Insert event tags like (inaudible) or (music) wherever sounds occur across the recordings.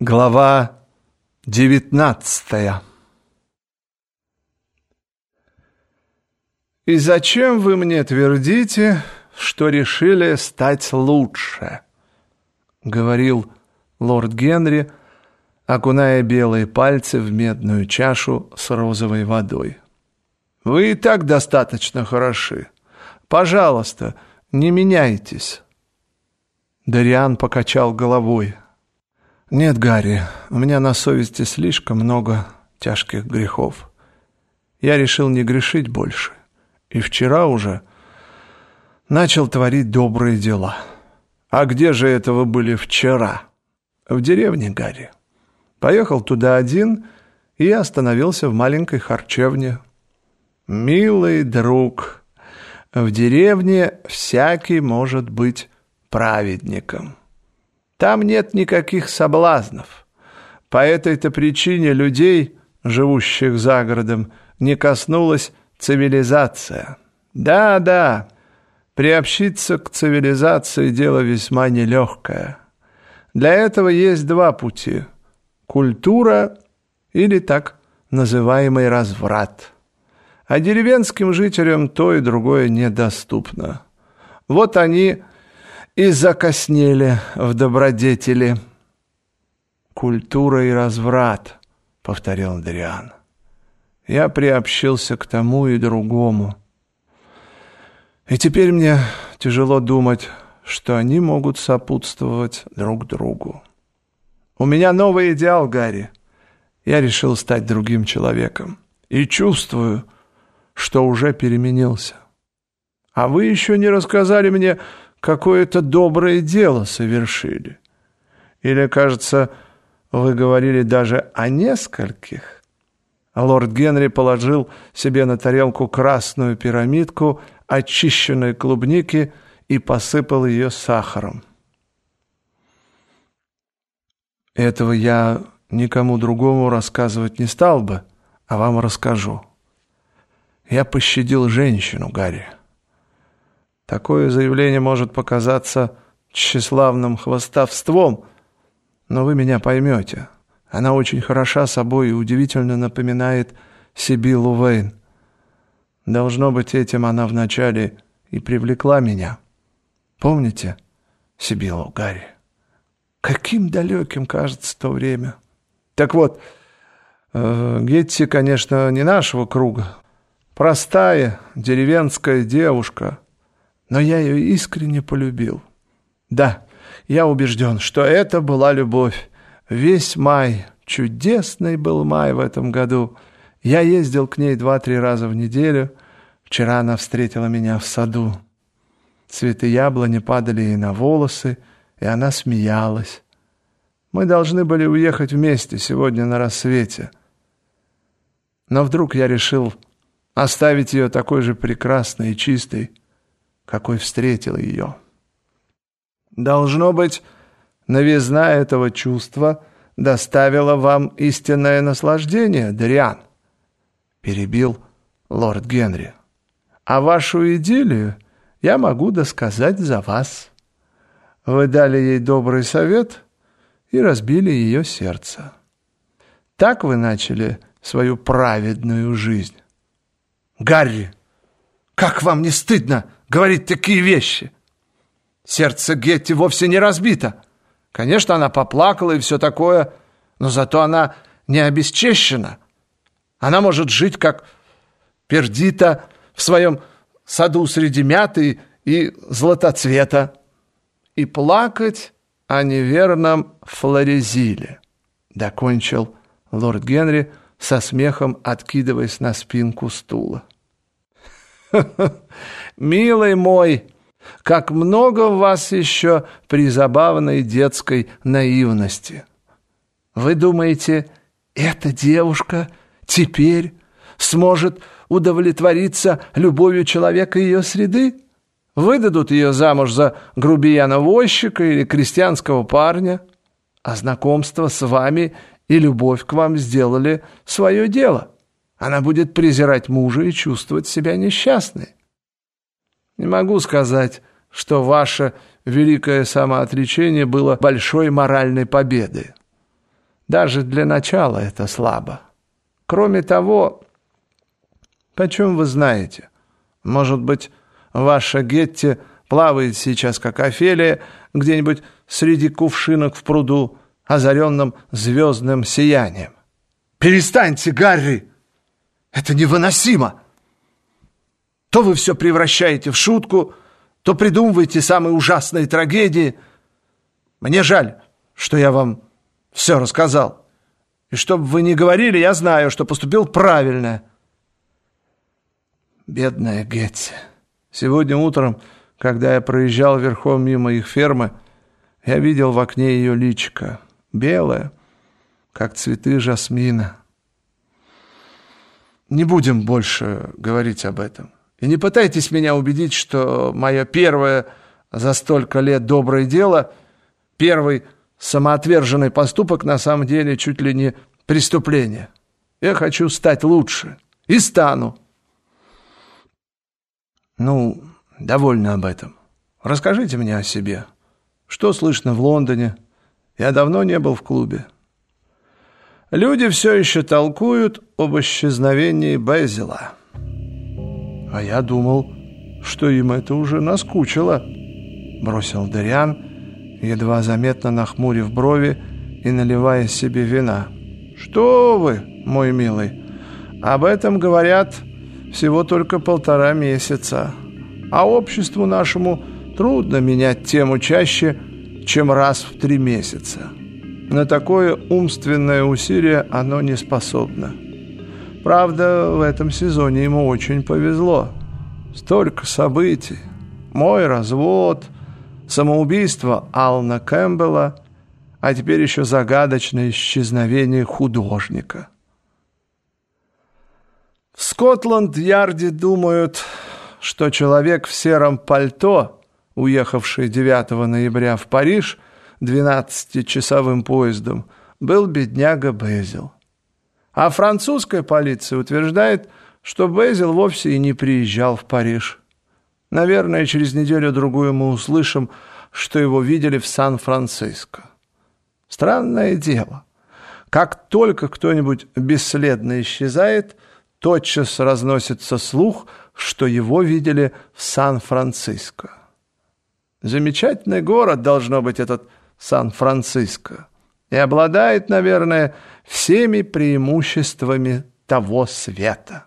Глава девятнадцатая «И зачем вы мне твердите, что решили стать лучше?» — говорил лорд Генри, окуная белые пальцы в медную чашу с розовой водой. «Вы и так достаточно хороши. Пожалуйста, не меняйтесь». Дариан покачал головой. «Нет, Гарри, у меня на совести слишком много тяжких грехов. Я решил не грешить больше. И вчера уже начал творить добрые дела. А где же этого были вчера? В деревне, Гарри. Поехал туда один и остановился в маленькой харчевне. Милый друг, в деревне всякий может быть праведником». Там нет никаких соблазнов. По этой-то причине людей, живущих за городом, не коснулась цивилизация. Да-да, приобщиться к цивилизации – дело весьма нелегкое. Для этого есть два пути – культура или так называемый разврат. А деревенским жителям то и другое недоступно. Вот они – и закоснели в добродетели. «Культура и разврат», — повторил Андриан. «Я приобщился к тому и другому. И теперь мне тяжело думать, что они могут сопутствовать друг другу. У меня новый идеал, Гарри. Я решил стать другим человеком. И чувствую, что уже переменился. А вы еще не рассказали мне, какое-то доброе дело совершили. Или, кажется, вы говорили даже о нескольких. Лорд Генри положил себе на тарелку красную пирамидку очищенной клубники и посыпал ее сахаром. Этого я никому другому рассказывать не стал бы, а вам расскажу. Я пощадил женщину, Гарри. Такое заявление может показаться тщеславным хвостовством, но вы меня поймете. Она очень хороша собой и удивительно напоминает Сибилу Вейн. Должно быть, этим она вначале и привлекла меня. Помните Сибилу Гарри? Каким далеким кажется то время. Так вот, э, Гетти, конечно, не нашего круга. Простая деревенская девушка — но я ее искренне полюбил. Да, я убежден, что это была любовь. Весь май, чудесный был май в этом году. Я ездил к ней два-три раза в неделю. Вчера она встретила меня в саду. Цветы яблони падали ей на волосы, и она смеялась. Мы должны были уехать вместе сегодня на рассвете. Но вдруг я решил оставить ее такой же прекрасной и чистой, какой встретил ее. Должно быть, новизна этого чувства доставила вам истинное наслаждение, Дриан, перебил лорд Генри. А вашу идиллию я могу досказать за вас. Вы дали ей добрый совет и разбили ее сердце. Так вы начали свою праведную жизнь. Гарри, как вам не стыдно? говорить такие вещи. Сердце Гетти вовсе не разбито. Конечно, она поплакала и все такое, но зато она не обесчещена. Она может жить, как пердита в своем саду среди мяты и златоцвета, и плакать о неверном Флорезиле, докончил лорд Генри со смехом, откидываясь на спинку стула. (laughs) Милый мой, как много в вас еще призабавной детской наивности. Вы думаете, эта девушка теперь сможет удовлетвориться любовью человека ее среды? Выдадут ее замуж за грубияна-возчика или крестьянского парня, а знакомство с вами и любовь к вам сделали свое дело. Она будет презирать мужа и чувствовать себя несчастной. Не могу сказать, что ваше великое самоотречение было большой моральной победой. Даже для начала это слабо. Кроме того, почем вы знаете? Может быть, ваша Гетти плавает сейчас, как Офелия, где-нибудь среди кувшинок в пруду, озаренном звездным сиянием. «Перестаньте, Гарри! Это невыносимо! То вы все превращаете в шутку, то придумываете самые ужасные трагедии. Мне жаль, что я вам все рассказал. И чтобы вы не говорили, я знаю, что поступил правильно. Бедная Гетти. Сегодня утром, когда я проезжал верхом мимо их фермы, я видел в окне ее личико, белое, как цветы жасмина. Не будем больше говорить об этом. И не пытайтесь меня убедить, что мое первое за столько лет доброе дело, первый самоотверженный поступок на самом деле чуть ли не преступление. Я хочу стать лучше. И стану. Ну, довольно об этом. Расскажите мне о себе. Что слышно в Лондоне? Я давно не был в клубе. Люди все еще толкуют об исчезновении Безила. А я думал, что им это уже наскучило, бросил Дариан, едва заметно нахмурив брови и наливая себе вина. «Что вы, мой милый, об этом говорят всего только полтора месяца, а обществу нашему трудно менять тему чаще, чем раз в три месяца. На такое умственное усилие оно не способно. Правда, в этом сезоне ему очень повезло. Столько событий. Мой развод – самоубийство Ална Кэмпбелла, а теперь еще загадочное исчезновение художника. В Скотланд-Ярде думают, что человек в сером пальто, уехавший 9 ноября в Париж 12-часовым поездом, был бедняга Безил. А французская полиция утверждает, что Безил вовсе и не приезжал в Париж. Наверное, через неделю-другую мы услышим, что его видели в Сан-Франциско. Странное дело. Как только кто-нибудь бесследно исчезает, тотчас разносится слух, что его видели в Сан-Франциско. Замечательный город должно быть этот Сан-Франциско и обладает, наверное, всеми преимуществами того света.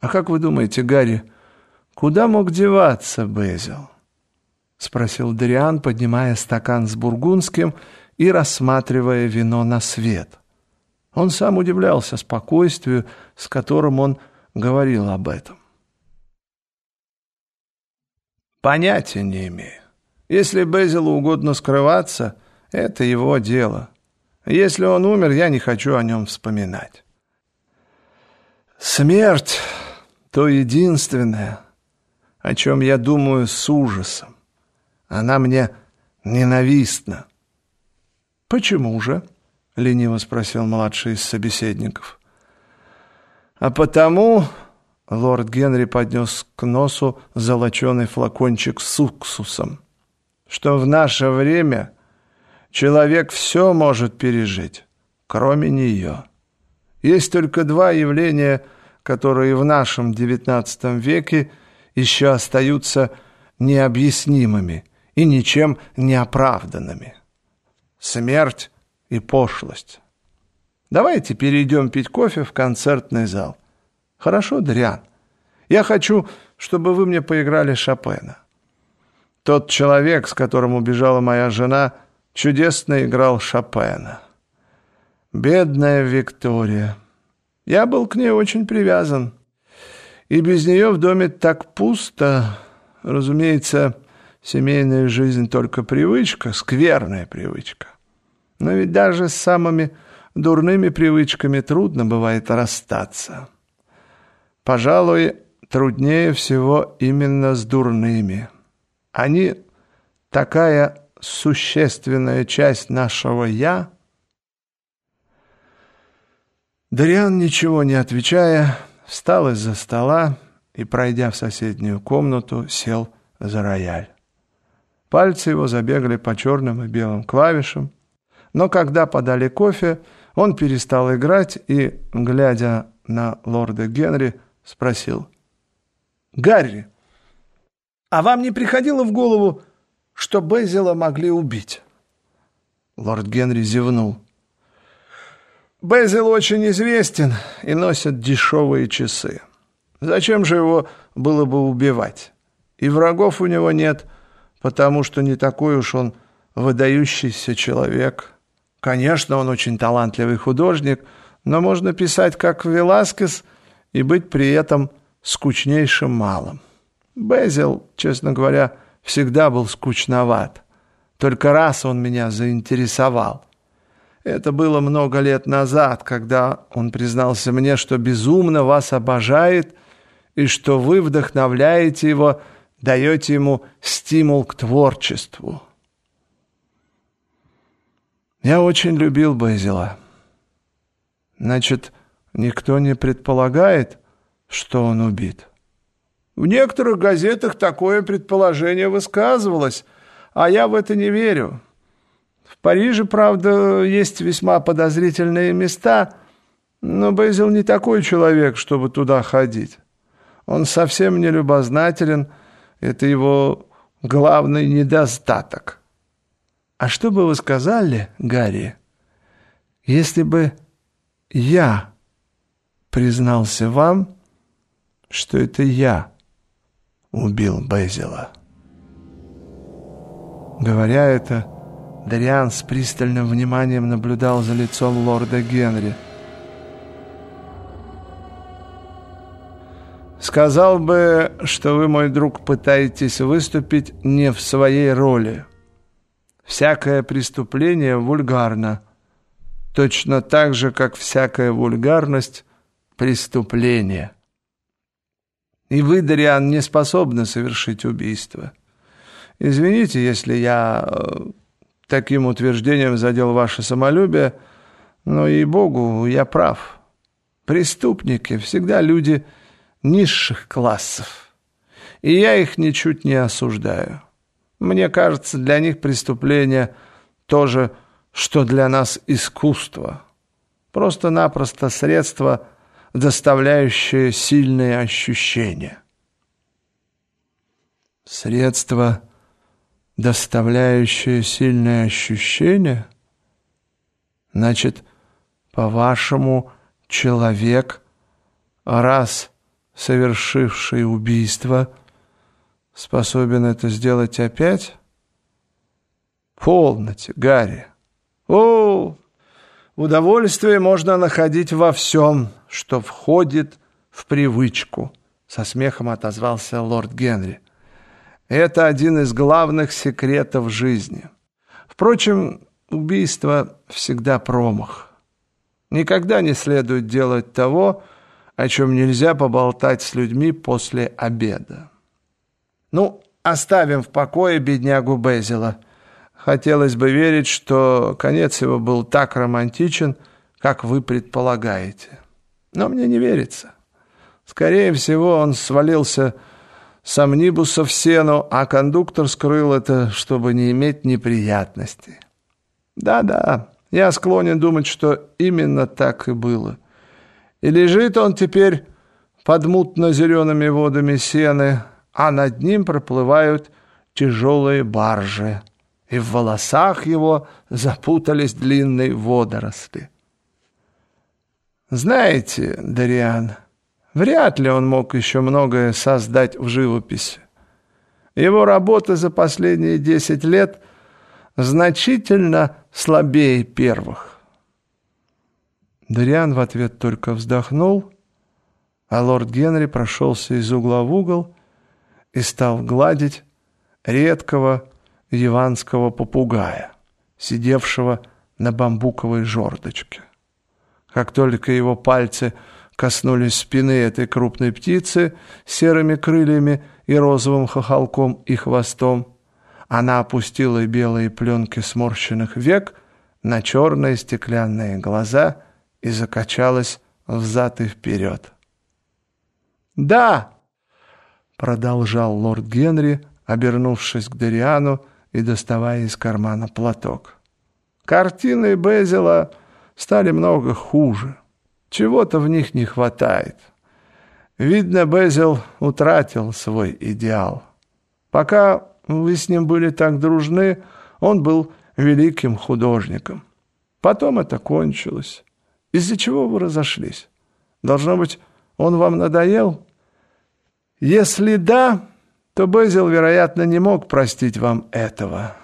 А как вы думаете, Гарри, Куда мог деваться Безил? Спросил Дриан, поднимая стакан с бургундским и рассматривая вино на свет. Он сам удивлялся спокойствию, с которым он говорил об этом. Понятия не имею. Если Безилу угодно скрываться, это его дело. Если он умер, я не хочу о нем вспоминать. Смерть — то единственное, о чем я думаю с ужасом. Она мне ненавистна. «Почему же?» — лениво спросил младший из собеседников. «А потому...» — лорд Генри поднес к носу золоченый флакончик с уксусом, «что в наше время человек все может пережить, кроме нее. Есть только два явления, которые в нашем девятнадцатом веке — еще остаются необъяснимыми и ничем не оправданными. Смерть и пошлость. Давайте перейдем пить кофе в концертный зал. Хорошо, Дриан? Я хочу, чтобы вы мне поиграли Шопена. Тот человек, с которым убежала моя жена, чудесно играл Шопена. Бедная Виктория. Я был к ней очень привязан. И без нее в доме так пусто. Разумеется, семейная жизнь только привычка, скверная привычка. Но ведь даже с самыми дурными привычками трудно бывает расстаться. Пожалуй, труднее всего именно с дурными. Они такая существенная часть нашего «я». Дариан, ничего не отвечая, встал из-за стола и, пройдя в соседнюю комнату, сел за рояль. Пальцы его забегали по черным и белым клавишам. Но когда подали кофе, он перестал играть и, глядя на лорда Генри, спросил. «Гарри, а вам не приходило в голову, что Безила могли убить?» Лорд Генри зевнул. Безил очень известен и носит дешевые часы. Зачем же его было бы убивать? И врагов у него нет, потому что не такой уж он выдающийся человек. Конечно, он очень талантливый художник, но можно писать как Веласкес и быть при этом скучнейшим малым. Безил, честно говоря, всегда был скучноват. Только раз он меня заинтересовал. Это было много лет назад, когда он признался мне, что безумно вас обожает и что вы вдохновляете его, даете ему стимул к творчеству. Я очень любил Безила. Значит, никто не предполагает, что он убит. В некоторых газетах такое предположение высказывалось, а я в это не верю. В Париже, правда, есть весьма подозрительные места, но Безил не такой человек, чтобы туда ходить. Он совсем не любознателен, это его главный недостаток. А что бы вы сказали, Гарри, если бы я признался вам, что это я убил Безила? Говоря это, Дариан с пристальным вниманием наблюдал за лицом лорда Генри. «Сказал бы, что вы, мой друг, пытаетесь выступить не в своей роли. Всякое преступление вульгарно, точно так же, как всякая вульгарность — преступление. И вы, Дариан, не способны совершить убийство. Извините, если я э, таким утверждением задел ваше самолюбие, но, ей-богу, я прав. Преступники всегда люди низших классов, и я их ничуть не осуждаю. Мне кажется, для них преступление то же, что для нас искусство. Просто-напросто средство, доставляющее сильные ощущения. Средство – доставляющее сильное ощущение? Значит, по-вашему, человек, раз совершивший убийство, способен это сделать опять? Полноте, Гарри. О, удовольствие можно находить во всем, что входит в привычку, со смехом отозвался лорд Генри. Это один из главных секретов жизни. Впрочем, убийство всегда промах. Никогда не следует делать того, о чем нельзя поболтать с людьми после обеда. Ну, оставим в покое беднягу Безила. Хотелось бы верить, что конец его был так романтичен, как вы предполагаете. Но мне не верится. Скорее всего, он свалился с амнибуса в сену, а кондуктор скрыл это, чтобы не иметь неприятностей. Да-да, я склонен думать, что именно так и было. И лежит он теперь под мутно-зелеными водами сены, а над ним проплывают тяжелые баржи, и в волосах его запутались длинные водоросли. Знаете, Дариан, Вряд ли он мог еще многое создать в живописи. Его работа за последние десять лет значительно слабее первых. Дариан в ответ только вздохнул, а лорд Генри прошелся из угла в угол и стал гладить редкого яванского попугая, сидевшего на бамбуковой жердочке. Как только его пальцы – коснулись спины этой крупной птицы серыми крыльями и розовым хохолком и хвостом. Она опустила белые пленки сморщенных век на черные стеклянные глаза и закачалась взад и вперед. «Да!» — продолжал лорд Генри, обернувшись к Дариану и доставая из кармана платок. Картины Безила стали много хуже. Чего-то в них не хватает. Видно, Безил утратил свой идеал. Пока вы с ним были так дружны, он был великим художником. Потом это кончилось. Из-за чего вы разошлись? Должно быть, он вам надоел? Если да, то Безил, вероятно, не мог простить вам этого.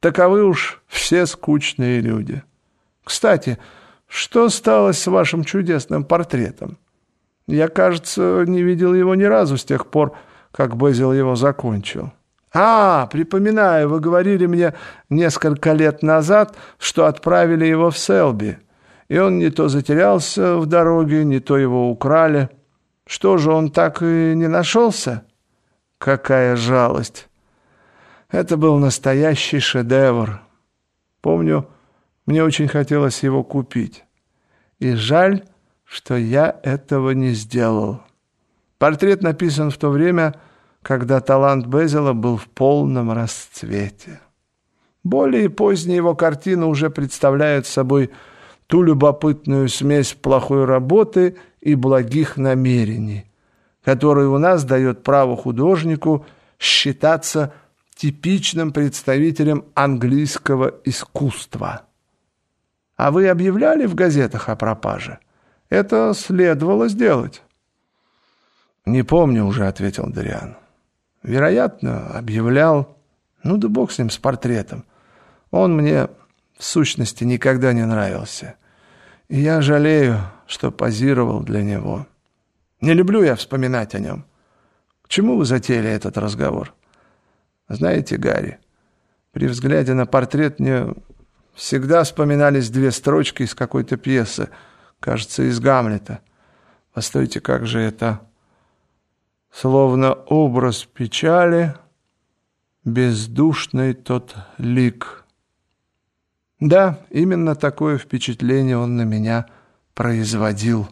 Таковы уж все скучные люди. Кстати, что стало с вашим чудесным портретом? Я, кажется, не видел его ни разу с тех пор, как Безил его закончил. А, припоминаю, вы говорили мне несколько лет назад, что отправили его в Селби, и он не то затерялся в дороге, не то его украли. Что же, он так и не нашелся? Какая жалость! Это был настоящий шедевр. Помню, мне очень хотелось его купить. И жаль, что я этого не сделал. Портрет написан в то время, когда талант Безела был в полном расцвете. Более поздние его картины уже представляют собой ту любопытную смесь плохой работы и благих намерений, которая у нас дает право художнику считаться типичным представителем английского искусства. А вы объявляли в газетах о пропаже? Это следовало сделать. «Не помню уже», — ответил Дариан. «Вероятно, объявлял. Ну да бог с ним, с портретом. Он мне, в сущности, никогда не нравился. И я жалею, что позировал для него. Не люблю я вспоминать о нем. К чему вы затеяли этот разговор? Знаете, Гарри, при взгляде на портрет мне всегда вспоминались две строчки из какой-то пьесы, кажется, из Гамлета. Постойте, как же это? Словно образ печали, бездушный тот лик. Да, именно такое впечатление он на меня производил.